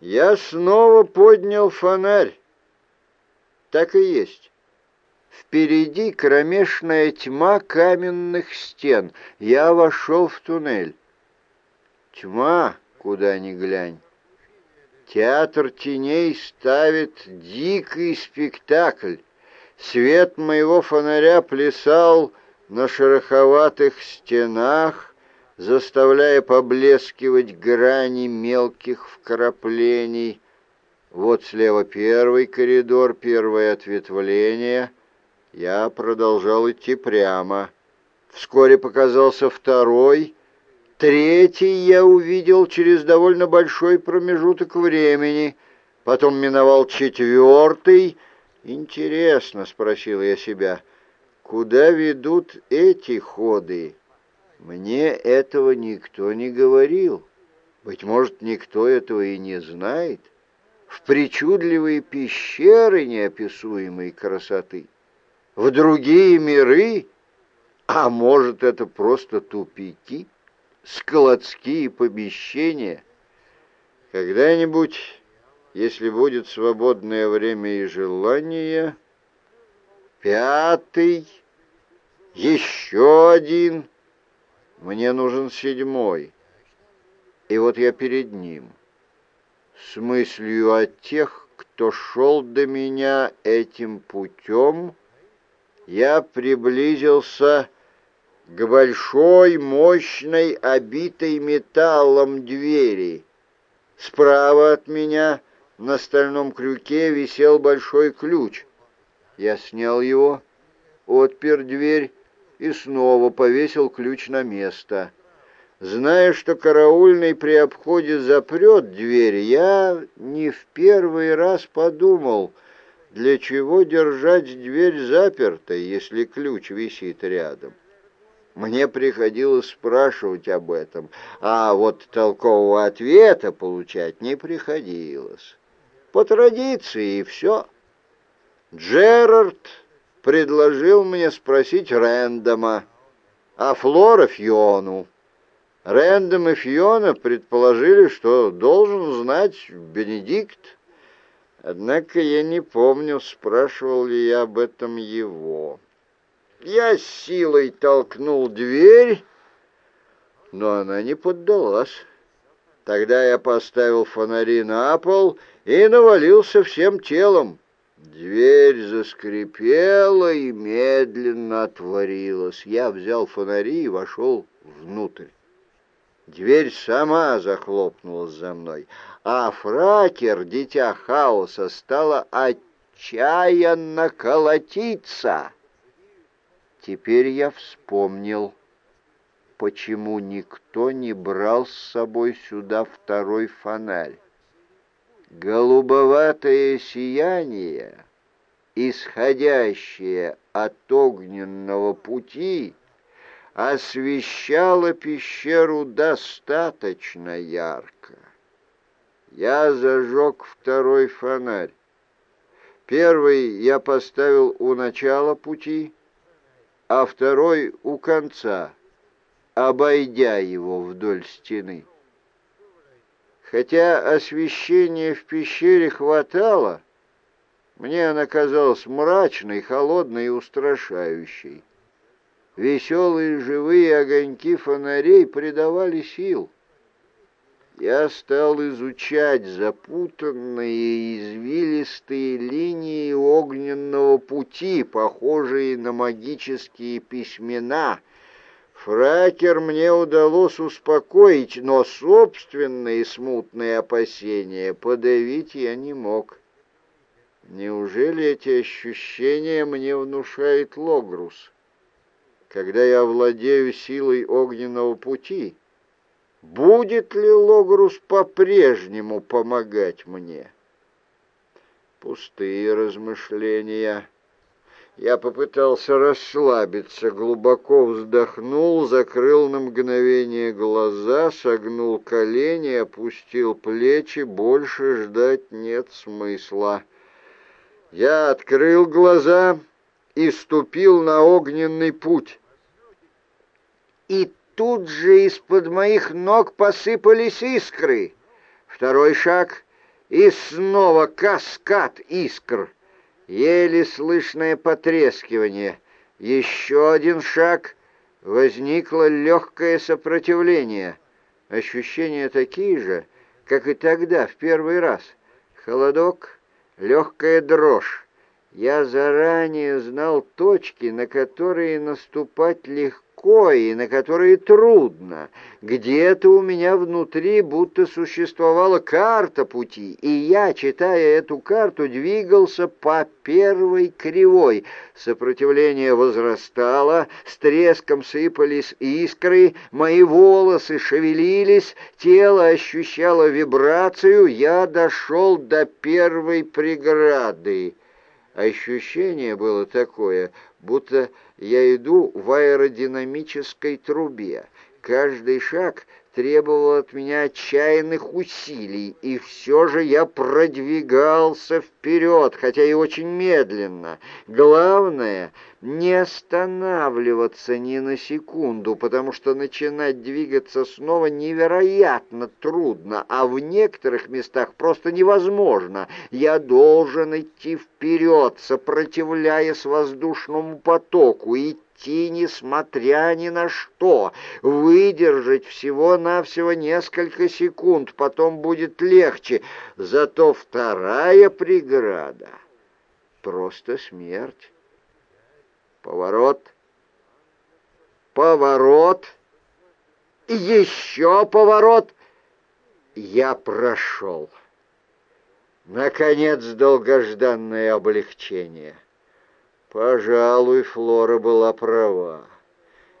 Я снова поднял фонарь. Так и есть. Впереди кромешная тьма каменных стен. Я вошел в туннель. Тьма, куда ни глянь. Театр теней ставит дикий спектакль. Свет моего фонаря плясал на шероховатых стенах, заставляя поблескивать грани мелких вкраплений. Вот слева первый коридор, первое ответвление. Я продолжал идти прямо. Вскоре показался второй. Третий я увидел через довольно большой промежуток времени. Потом миновал четвертый. «Интересно», — спросил я себя, — «куда ведут эти ходы?» Мне этого никто не говорил. Быть может, никто этого и не знает. В причудливые пещеры неописуемой красоты в другие миры, а может, это просто тупики, складские помещения. Когда-нибудь, если будет свободное время и желание, пятый, еще один, мне нужен седьмой. И вот я перед ним, с мыслью о тех, кто шел до меня этим путем, — я приблизился к большой, мощной, обитой металлом двери. Справа от меня на стальном крюке висел большой ключ. Я снял его, отпер дверь и снова повесил ключ на место. Зная, что караульный при обходе запрет дверь, я не в первый раз подумал — для чего держать дверь запертой, если ключ висит рядом? Мне приходилось спрашивать об этом, а вот толкового ответа получать не приходилось. По традиции и все. Джерард предложил мне спросить Рэндома, а Флора Фиону. Рэндом и Фиона предположили, что должен знать Бенедикт. Однако я не помню, спрашивал ли я об этом его. Я силой толкнул дверь, но она не поддалась. Тогда я поставил фонари на пол и навалился всем телом. Дверь заскрипела и медленно отворилась. Я взял фонари и вошел внутрь. Дверь сама захлопнулась за мной, а фракер, дитя хаоса, стала отчаянно колотиться. Теперь я вспомнил, почему никто не брал с собой сюда второй фонарь. Голубоватое сияние, исходящее от огненного пути, освещало пещеру достаточно ярко. Я зажег второй фонарь. Первый я поставил у начала пути, а второй у конца, обойдя его вдоль стены. Хотя освещения в пещере хватало, мне она казалась мрачной, холодной и устрашающей. Веселые живые огоньки фонарей придавали сил я стал изучать запутанные извилистые линии огненного пути, похожие на магические письмена. Фракер мне удалось успокоить, но собственные смутные опасения подавить я не мог. Неужели эти ощущения мне внушает Логрус? Когда я владею силой огненного пути — Будет ли Логрус по-прежнему помогать мне? Пустые размышления. Я попытался расслабиться, глубоко вздохнул, закрыл на мгновение глаза, согнул колени, опустил плечи. Больше ждать нет смысла. Я открыл глаза и ступил на огненный путь. И тут же из-под моих ног посыпались искры. Второй шаг, И снова каскад искр, еле слышное потрескивание. Еще один шаг, возникло легкое сопротивление. Ощущения такие же, как и тогда, в первый раз. Холодок, легкая дрожь. Я заранее знал точки, на которые наступать легко легко и на которые трудно. Где-то у меня внутри будто существовала карта пути, и я, читая эту карту, двигался по первой кривой. Сопротивление возрастало, с треском сыпались искры, мои волосы шевелились, тело ощущало вибрацию, я дошел до первой преграды. Ощущение было такое, будто я иду в аэродинамической трубе. Каждый шаг требовал от меня отчаянных усилий, и все же я продвигался вперед, хотя и очень медленно. Главное — не останавливаться ни на секунду, потому что начинать двигаться снова невероятно трудно, а в некоторых местах просто невозможно. Я должен идти вперед, сопротивляясь воздушному потоку, идти идти, несмотря ни на что, выдержать всего-навсего несколько секунд, потом будет легче. Зато вторая преграда — просто смерть. Поворот, поворот, еще поворот. Я прошел. Наконец, долгожданное облегчение — Пожалуй, Флора была права.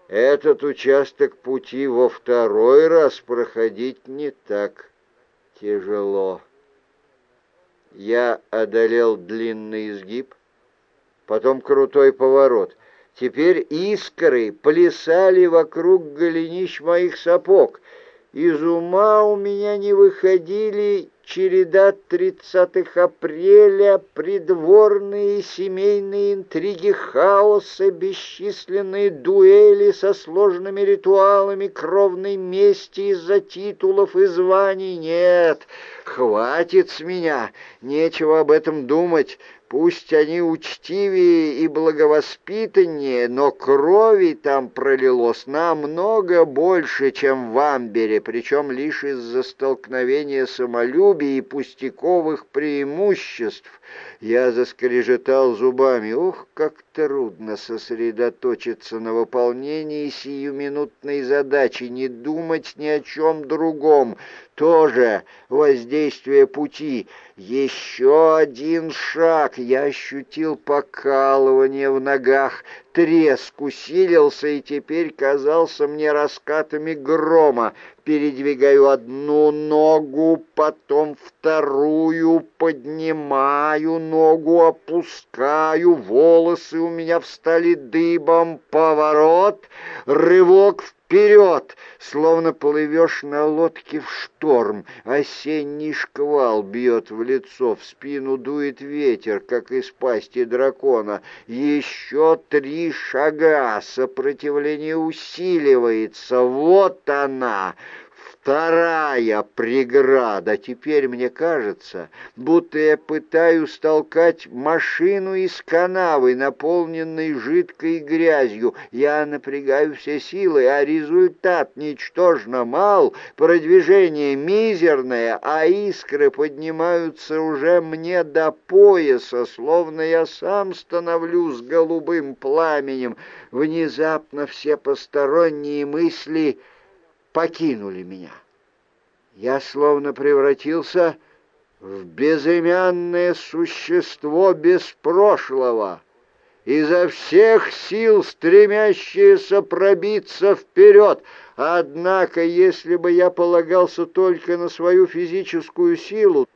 Этот участок пути во второй раз проходить не так тяжело. Я одолел длинный изгиб, потом крутой поворот. Теперь искры плясали вокруг голенищ моих сапог. Из ума у меня не выходили череда 30 апреля, придворные семейные интриги хаоса, бесчисленные дуэли со сложными ритуалами кровной мести из-за титулов и званий. Нет, хватит с меня, нечего об этом думать. Пусть они учтивее и благовоспитаннее, но крови там пролилось намного больше, чем в Амбере, причем лишь из-за столкновения самолюбия и пустяковых преимуществ. Я заскрежетал зубами. Ох, как трудно сосредоточиться на выполнении сиюминутной задачи, не думать ни о чем другом. Тоже воздействие пути. Еще один шаг. Я ощутил покалывание в ногах. Треск усилился и теперь казался мне раскатами грома. Передвигаю одну ногу, потом вторую, поднимаю ногу, опускаю, волосы у меня встали дыбом, поворот, рывок вперед Вперед, словно плывешь на лодке в шторм. Осенний шквал бьет в лицо, в спину дует ветер, как из пасти дракона. Еще три шага, сопротивление усиливается. Вот она, Вторая преграда. Теперь мне кажется, будто я пытаюсь толкать машину из канавы, наполненной жидкой грязью. Я напрягаю все силы, а результат ничтожно мал, продвижение мизерное, а искры поднимаются уже мне до пояса, словно я сам становлюсь голубым пламенем. Внезапно все посторонние мысли — покинули меня. Я словно превратился в безымянное существо без прошлого, изо всех сил стремящееся пробиться вперед. Однако, если бы я полагался только на свою физическую силу,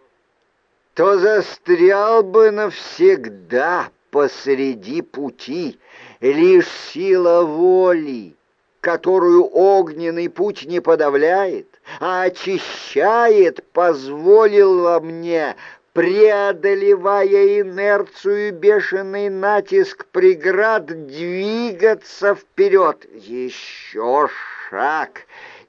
то застрял бы навсегда посреди пути. Лишь сила воли которую огненный путь не подавляет, а очищает, позволила мне, преодолевая инерцию бешеный натиск преград, двигаться вперед. Еще шаг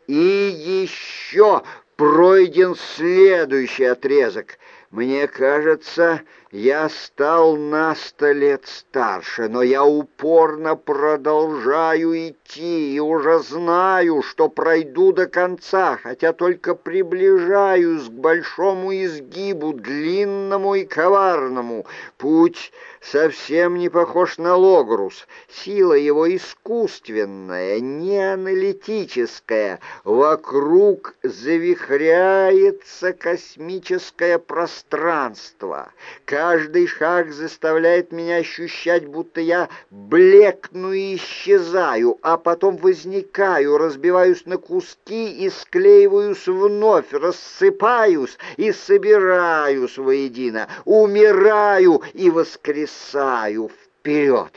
и еще пройден следующий отрезок. Мне кажется, я стал на сто лет старше, но я упорно продолжаю идти и уже знаю, что пройду до конца, хотя только приближаюсь к большому изгибу, длинному и коварному. Путь совсем не похож на Логрус. Сила его искусственная, не аналитическая. Вокруг завихряется космическое пространство. Каждый шаг заставляет меня ощущать, будто я блекну и исчезаю, а потом возникаю, разбиваюсь на куски и склеиваюсь вновь, рассыпаюсь и собираюсь воедино, умираю и воскресаю вперед, вперед,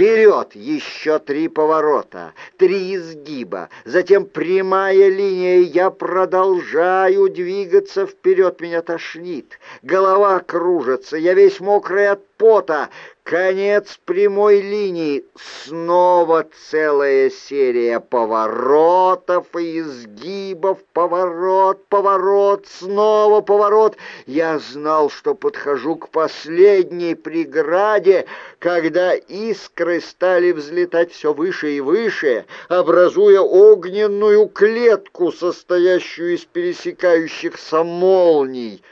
еще три поворота, три изгиба, затем прямая линия, я продолжаю двигаться вперед, меня тошнит, голова кружится, я весь мокрый от пота, Конец прямой линии. Снова целая серия поворотов и изгибов. Поворот, поворот, снова поворот. Я знал, что подхожу к последней преграде, когда искры стали взлетать все выше и выше, образуя огненную клетку, состоящую из пересекающихся молний.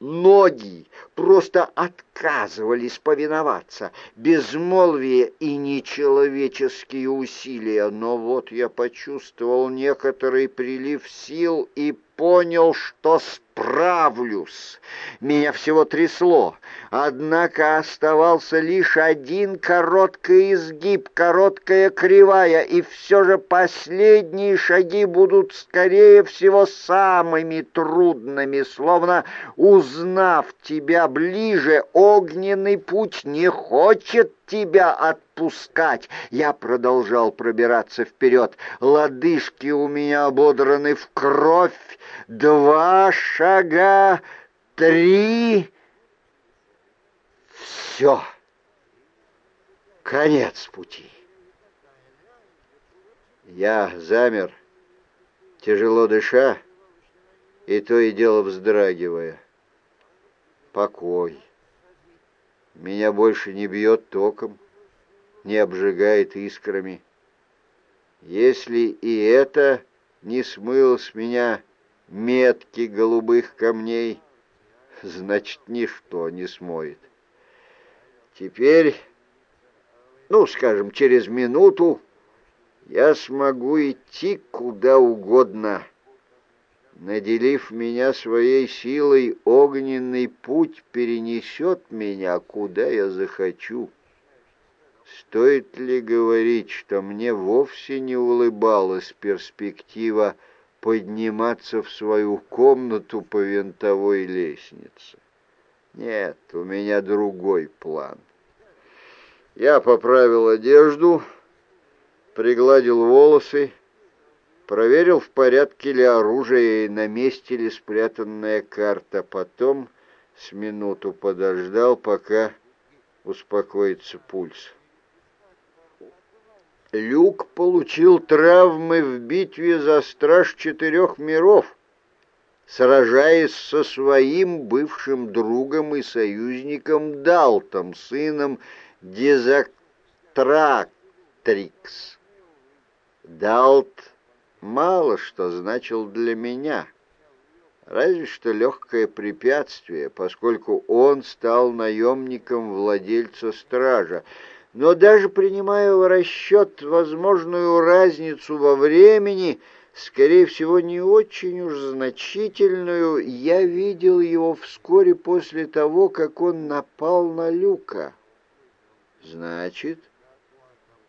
Ноги просто отказывались повиноваться. Безмолвие и нечеловеческие усилия. Но вот я почувствовал некоторый прилив сил и понял, что справлюсь. Меня всего трясло, однако оставался лишь один короткий изгиб, короткая кривая, и все же последние шаги будут, скорее всего, самыми трудными, словно узнав тебя ближе, огненный путь не хочет тебя отпускать. Я продолжал пробираться вперед. Лодыжки у меня ободраны в кровь. Два шага, три... Все. Конец пути. Я замер, тяжело дыша, и то и дело вздрагивая. Покой. Меня больше не бьет током, не обжигает искрами. Если и это не смыл с меня метки голубых камней, значит, ничто не смоет. Теперь, ну, скажем, через минуту я смогу идти куда угодно, Наделив меня своей силой, огненный путь перенесет меня, куда я захочу. Стоит ли говорить, что мне вовсе не улыбалась перспектива подниматься в свою комнату по винтовой лестнице? Нет, у меня другой план. Я поправил одежду, пригладил волосы, проверил, в порядке ли оружие и на месте ли спрятанная карта. Потом с минуту подождал, пока успокоится пульс. Люк получил травмы в битве за страж четырех миров, сражаясь со своим бывшим другом и союзником Далтом, сыном Дезактрактрикс. Далт мало что значил для меня, разве что легкое препятствие, поскольку он стал наемником владельца стража. Но даже принимая в расчет возможную разницу во времени, скорее всего, не очень уж значительную, я видел его вскоре после того, как он напал на Люка. Значит,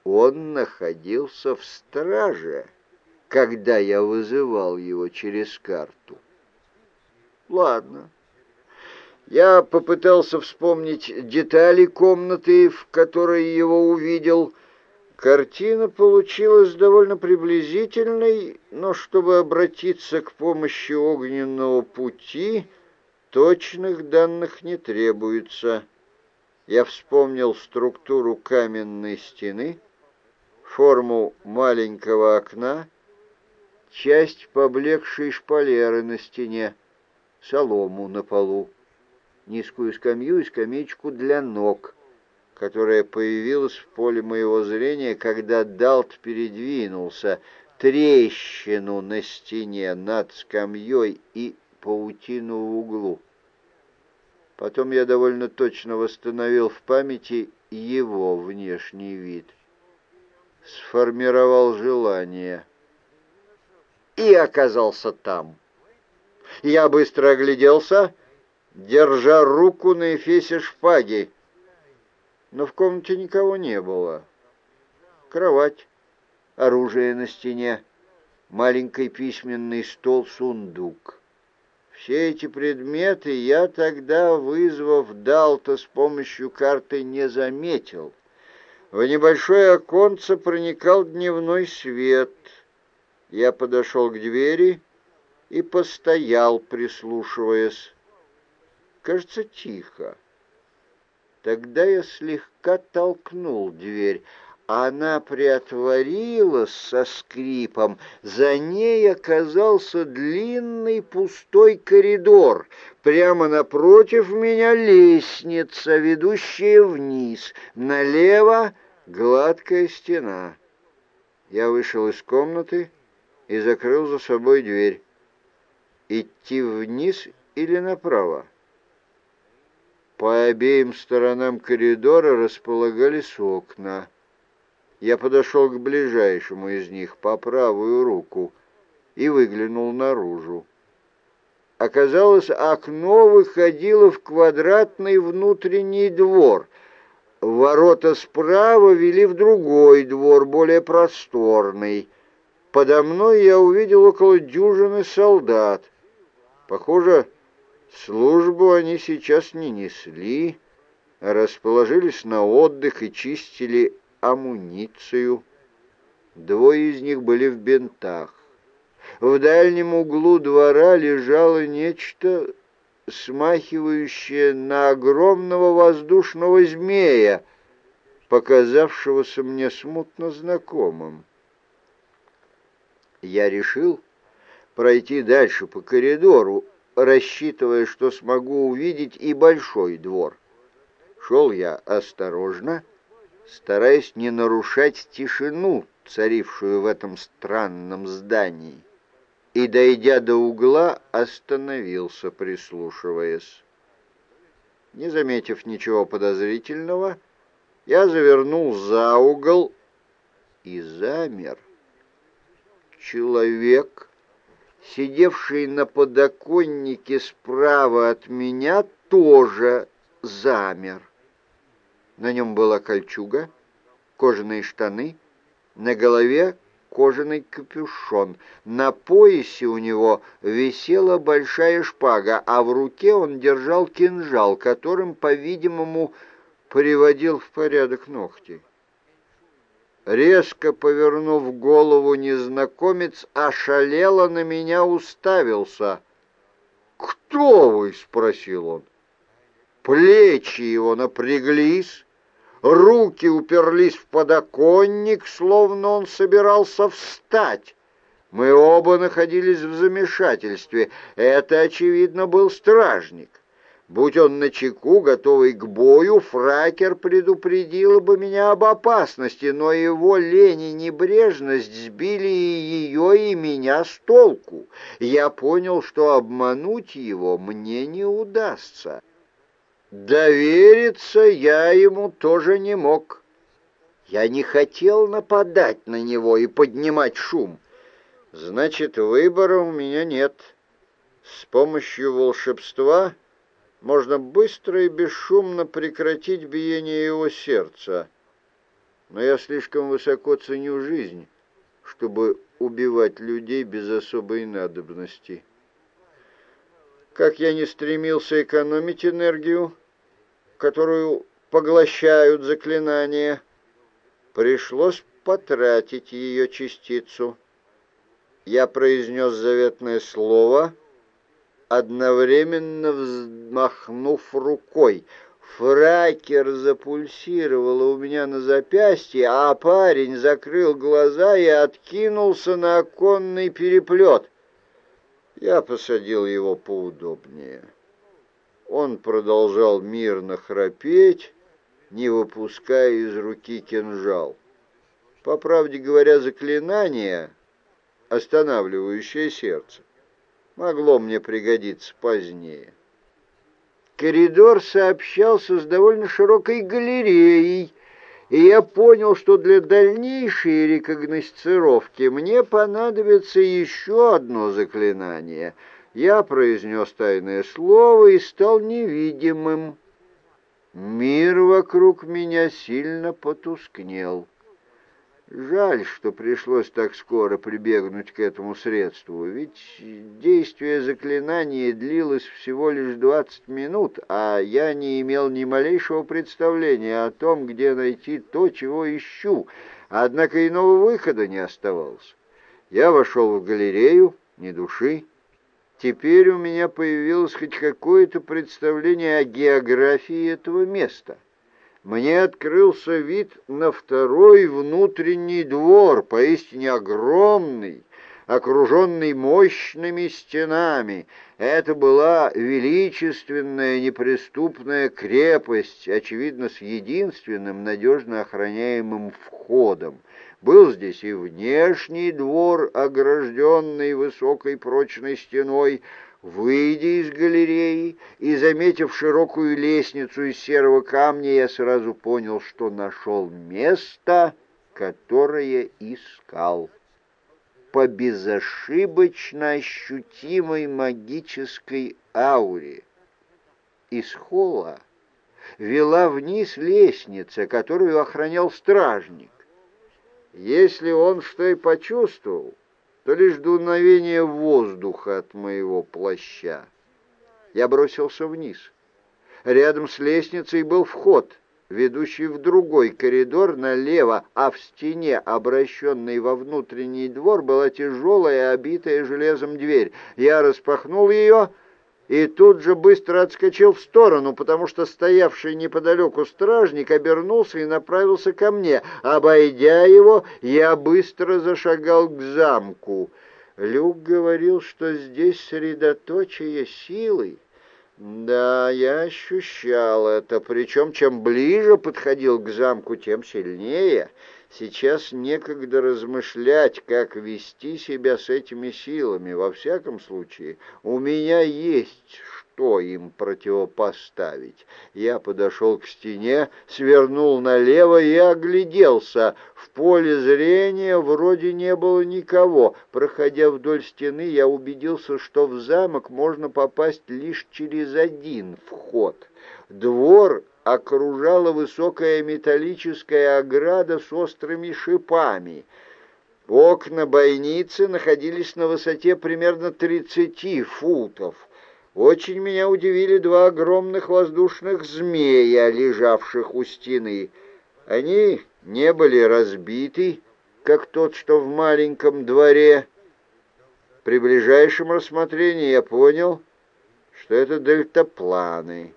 он находился в страже когда я вызывал его через карту. Ладно. Я попытался вспомнить детали комнаты, в которой его увидел. Картина получилась довольно приблизительной, но чтобы обратиться к помощи огненного пути, точных данных не требуется. Я вспомнил структуру каменной стены, форму маленького окна, часть поблекшей шпалеры на стене, солому на полу, низкую скамью и скамеечку для ног, которая появилась в поле моего зрения, когда Далт передвинулся, трещину на стене над скамьей и паутину в углу. Потом я довольно точно восстановил в памяти его внешний вид. Сформировал желание. И оказался там. Я быстро огляделся, держа руку на эфесе шпаги. Но в комнате никого не было. Кровать, оружие на стене, маленький письменный стол, сундук. Все эти предметы я тогда, вызвав Далта с помощью карты, не заметил. В небольшое оконце проникал дневной свет. Я подошел к двери и постоял, прислушиваясь. Кажется, тихо. Тогда я слегка толкнул дверь. Она приотворилась со скрипом. За ней оказался длинный пустой коридор. Прямо напротив меня лестница, ведущая вниз. Налево гладкая стена. Я вышел из комнаты и закрыл за собой дверь. Идти вниз или направо? По обеим сторонам коридора располагались окна. Я подошел к ближайшему из них по правую руку и выглянул наружу. Оказалось, окно выходило в квадратный внутренний двор. Ворота справа вели в другой двор, более просторный. Подо мной я увидел около дюжины солдат. Похоже, службу они сейчас не несли, а расположились на отдых и чистили амуницию. Двое из них были в бинтах. В дальнем углу двора лежало нечто, смахивающее на огромного воздушного змея, показавшегося мне смутно знакомым. Я решил пройти дальше по коридору, рассчитывая, что смогу увидеть и большой двор. Шел я осторожно, стараясь не нарушать тишину, царившую в этом странном здании, и, дойдя до угла, остановился, прислушиваясь. Не заметив ничего подозрительного, я завернул за угол и замер. Человек, сидевший на подоконнике справа от меня, тоже замер. На нем была кольчуга, кожаные штаны, на голове кожаный капюшон. На поясе у него висела большая шпага, а в руке он держал кинжал, которым, по-видимому, приводил в порядок ногти. Резко повернув голову, незнакомец ошалело на меня уставился. «Кто вы?» — спросил он. Плечи его напряглись, руки уперлись в подоконник, словно он собирался встать. Мы оба находились в замешательстве. Это, очевидно, был стражник. Будь он на чеку, готовый к бою, фракер предупредил бы меня об опасности, но его лень и небрежность сбили и ее, и меня с толку. Я понял, что обмануть его мне не удастся. Довериться я ему тоже не мог. Я не хотел нападать на него и поднимать шум. Значит, выбора у меня нет. С помощью волшебства можно быстро и бесшумно прекратить биение его сердца. Но я слишком высоко ценю жизнь, чтобы убивать людей без особой надобности. Как я не стремился экономить энергию, которую поглощают заклинания, пришлось потратить ее частицу. Я произнес заветное слово, одновременно взмахнув рукой. Фракер запульсировало у меня на запястье, а парень закрыл глаза и откинулся на оконный переплет. Я посадил его поудобнее. Он продолжал мирно храпеть, не выпуская из руки кинжал. По правде говоря, заклинание, останавливающее сердце, могло мне пригодиться позднее. Коридор сообщался с довольно широкой галереей, и я понял, что для дальнейшей рекогносцировки мне понадобится еще одно заклинание. Я произнес тайное слово и стал невидимым. Мир вокруг меня сильно потускнел. Жаль, что пришлось так скоро прибегнуть к этому средству, ведь действие заклинания длилось всего лишь двадцать минут, а я не имел ни малейшего представления о том, где найти то, чего ищу, однако иного выхода не оставалось. Я вошел в галерею, ни души. Теперь у меня появилось хоть какое-то представление о географии этого места — мне открылся вид на второй внутренний двор, поистине огромный, окруженный мощными стенами. Это была величественная неприступная крепость, очевидно, с единственным надежно охраняемым входом. Был здесь и внешний двор, огражденный высокой прочной стеной, Выйдя из галереи и заметив широкую лестницу из серого камня, я сразу понял, что нашел место, которое искал. По безошибочно ощутимой магической ауре. Из холла вела вниз лестница, которую охранял стражник. Если он что и почувствовал, то лишь дуновение воздуха от моего плаща. Я бросился вниз. Рядом с лестницей был вход, ведущий в другой коридор налево, а в стене, обращенной во внутренний двор, была тяжелая, обитая железом дверь. Я распахнул ее и тут же быстро отскочил в сторону, потому что стоявший неподалеку стражник обернулся и направился ко мне. Обойдя его, я быстро зашагал к замку. Люк говорил, что здесь средоточие силы. Да, я ощущал это, причем чем ближе подходил к замку, тем сильнее — Сейчас некогда размышлять, как вести себя с этими силами. Во всяком случае, у меня есть что им противопоставить. Я подошел к стене, свернул налево и огляделся. В поле зрения вроде не было никого. Проходя вдоль стены, я убедился, что в замок можно попасть лишь через один вход. Двор окружала высокая металлическая ограда с острыми шипами. Окна бойницы находились на высоте примерно 30 футов. Очень меня удивили два огромных воздушных змея, лежавших у стены. Они не были разбиты, как тот, что в маленьком дворе. При ближайшем рассмотрении я понял, что это дельтапланы.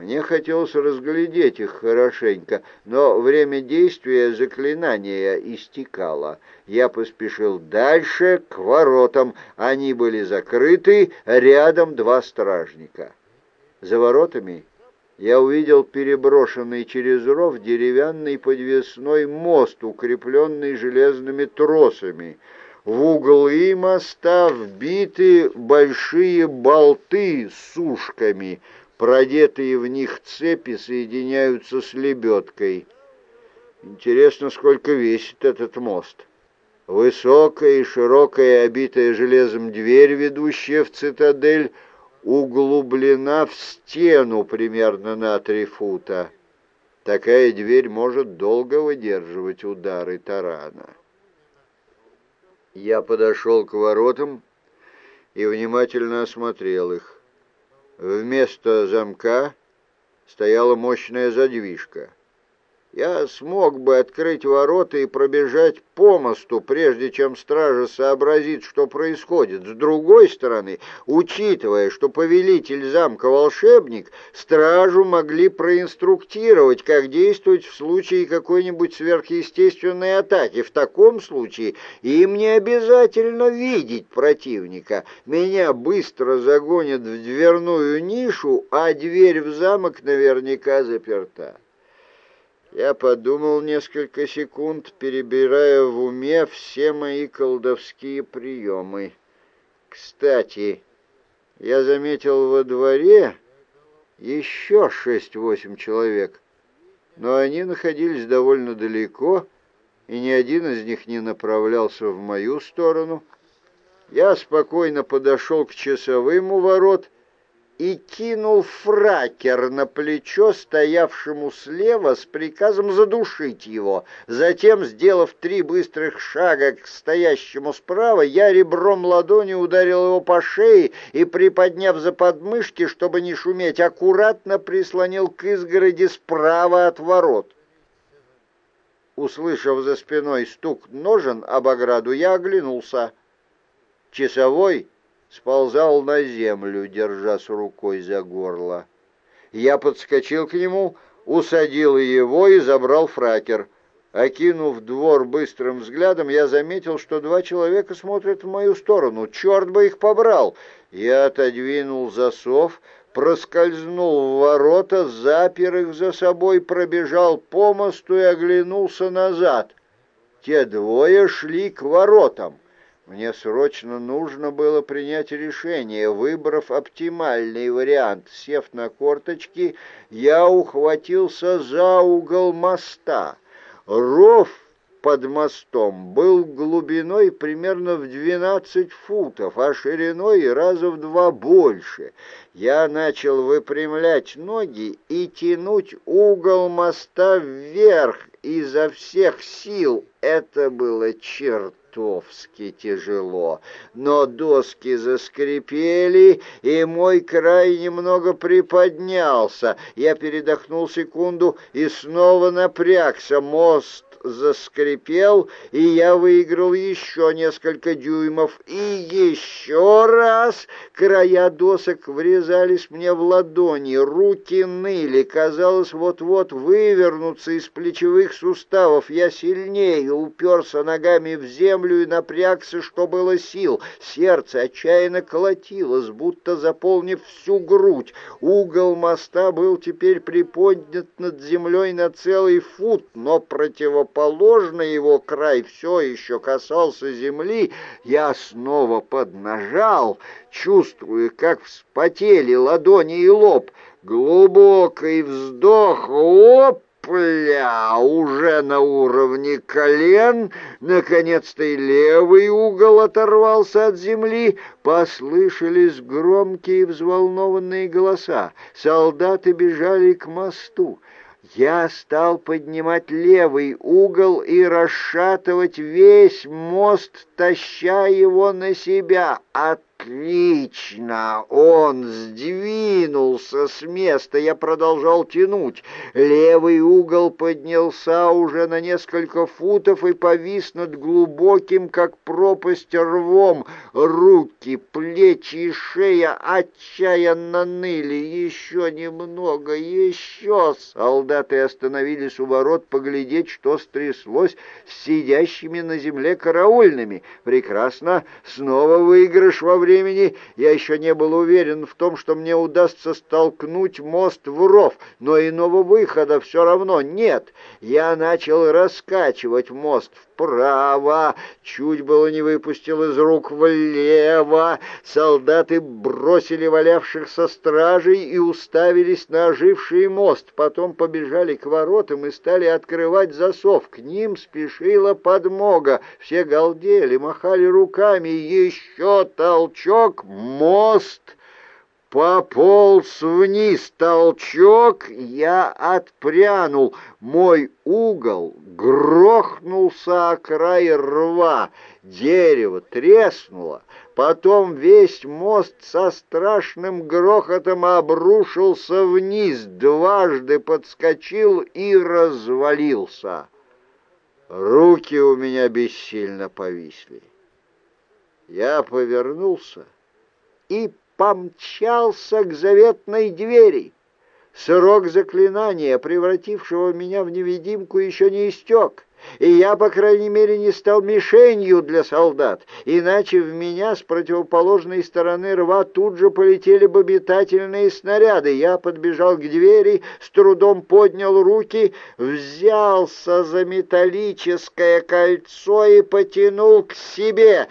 Мне хотелось разглядеть их хорошенько, но время действия заклинания истекало. Я поспешил дальше, к воротам. Они были закрыты, рядом два стражника. За воротами я увидел переброшенный через ров деревянный подвесной мост, укрепленный железными тросами. В углы моста вбиты большие болты с ушками — Продетые в них цепи соединяются с лебедкой. Интересно, сколько весит этот мост. Высокая и широкая, обитая железом дверь, ведущая в цитадель, углублена в стену примерно на три фута. Такая дверь может долго выдерживать удары тарана. Я подошел к воротам и внимательно осмотрел их. Вместо замка стояла мощная задвижка. Я смог бы открыть ворота и пробежать по мосту, прежде чем стража сообразит, что происходит. С другой стороны, учитывая, что повелитель замка волшебник, стражу могли проинструктировать, как действовать в случае какой-нибудь сверхъестественной атаки. В таком случае им не обязательно видеть противника. Меня быстро загонят в дверную нишу, а дверь в замок наверняка заперта. Я подумал несколько секунд, перебирая в уме все мои колдовские приемы. Кстати, я заметил во дворе еще шесть-восемь человек, но они находились довольно далеко, и ни один из них не направлялся в мою сторону. Я спокойно подошел к часовым у ворот и кинул фракер на плечо стоявшему слева с приказом задушить его. Затем, сделав три быстрых шага к стоящему справа, я ребром ладони ударил его по шее и, приподняв за подмышки, чтобы не шуметь, аккуратно прислонил к изгороди справа от ворот. Услышав за спиной стук ножен об ограду, я оглянулся. Часовой сползал на землю, держась рукой за горло. Я подскочил к нему, усадил его и забрал фракер. Окинув двор быстрым взглядом, я заметил, что два человека смотрят в мою сторону. Черт бы их побрал! Я отодвинул засов, проскользнул в ворота, запер их за собой, пробежал по мосту и оглянулся назад. Те двое шли к воротам. Мне срочно нужно было принять решение. Выбрав оптимальный вариант, сев на корточки, я ухватился за угол моста. Ров под мостом был глубиной примерно в 12 футов, а шириной раза в два больше. Я начал выпрямлять ноги и тянуть угол моста вверх изо всех сил. Это было черт чертовски тяжело, но доски заскрипели, и мой край немного приподнялся. Я передохнул секунду и снова напрягся. Мост заскрипел, и я выиграл еще несколько дюймов. И еще раз края досок врезались мне в ладони, руки ныли, казалось, вот-вот вывернуться из плечевых суставов. Я сильнее уперся ногами в землю и напрягся, что было сил. Сердце отчаянно колотилось, будто заполнив всю грудь. Угол моста был теперь приподнят над землей на целый фут, но противоположный противоположный его край все еще касался земли, я снова поднажал, чувствуя, как вспотели ладони и лоб. Глубокий вздох, опля, уже на уровне колен, наконец-то и левый угол оторвался от земли, послышались громкие взволнованные голоса. Солдаты бежали к мосту. Я стал поднимать левый угол и расшатывать весь мост, таща его на себя. От Отлично! Он сдвинулся с места, я продолжал тянуть. Левый угол поднялся уже на несколько футов и повис над глубоким, как пропасть, рвом. Руки, плечи и шея отчаянно ныли. Еще немного, еще! Солдаты остановились у ворот поглядеть, что стряслось с сидящими на земле караульными. Прекрасно! Снова выигрыш во время времени я еще не был уверен в том, что мне удастся столкнуть мост в ров, но иного выхода все равно нет. Я начал раскачивать мост вправо, чуть было не выпустил из рук влево. Солдаты бросили валявшихся стражей и уставились на оживший мост, потом побежали к воротам и стали открывать засов. К ним спешила подмога. Все галдели, махали руками. Еще толчок, мост пополз вниз толчок, я отпрянул. Мой угол грохнулся о край рва, дерево треснуло, потом весь мост со страшным грохотом обрушился вниз, дважды подскочил и развалился. Руки у меня бессильно повисли. Я повернулся и помчался к заветной двери. Срок заклинания, превратившего меня в невидимку, еще не истек, и я, по крайней мере, не стал мишенью для солдат, иначе в меня с противоположной стороны рва тут же полетели бы метательные снаряды. Я подбежал к двери, с трудом поднял руки, взялся за металлическое кольцо и потянул к себе.